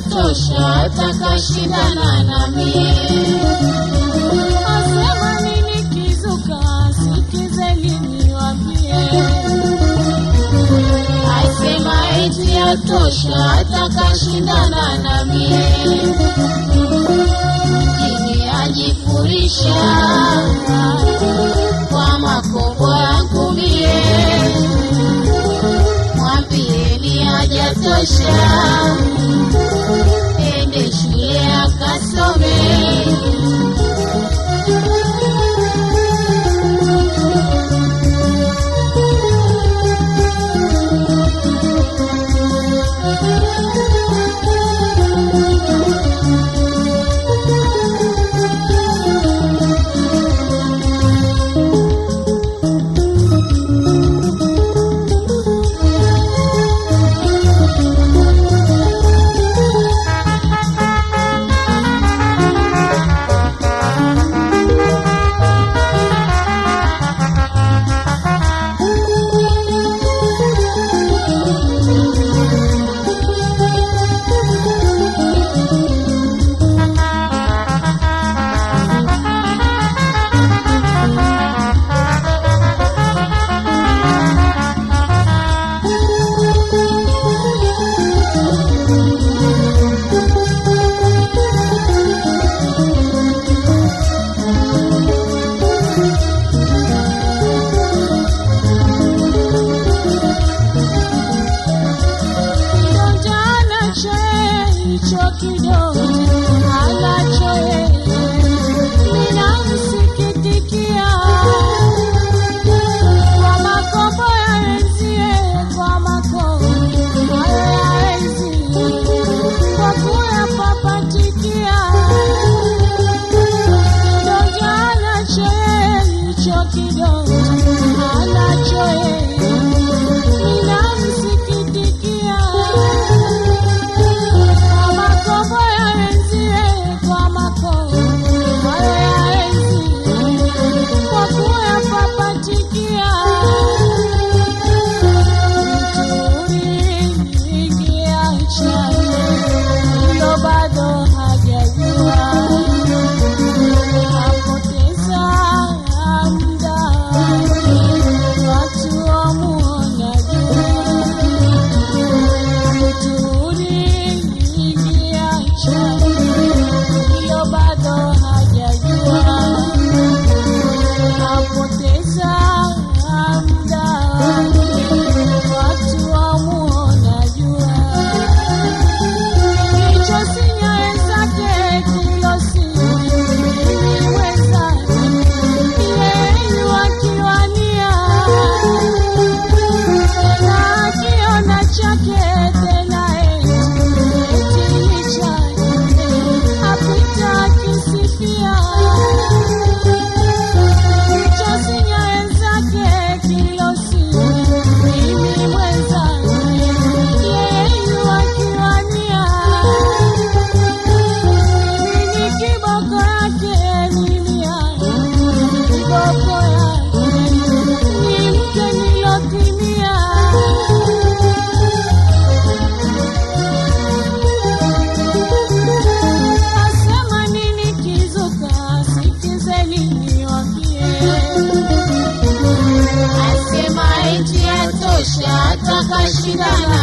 tosha atakashindana nami. Asema nini kizuka, na niwambie. Asema eti yatosha, atakashindana nami. Mjini ajifurisha kwa makobwa yangu mie, mwambieni hajatosha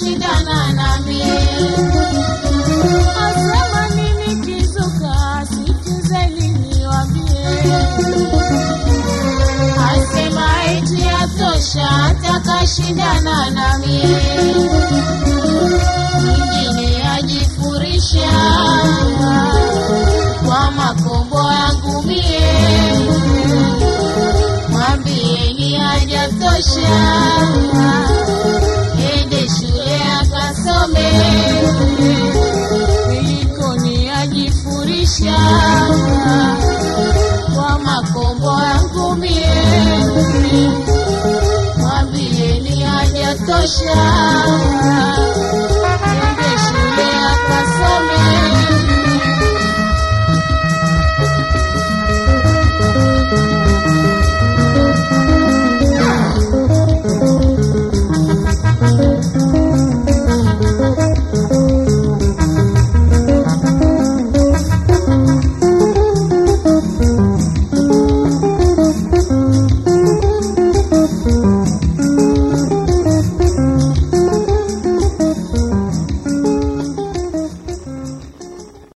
kushindana nami. Asema mimi kizuka, sikizeni niwambie. Asema eti yatosha, atakashindana nami. Mwingine ajifurisha kwa makombo yangu mie, mwambieni ajatosha shower.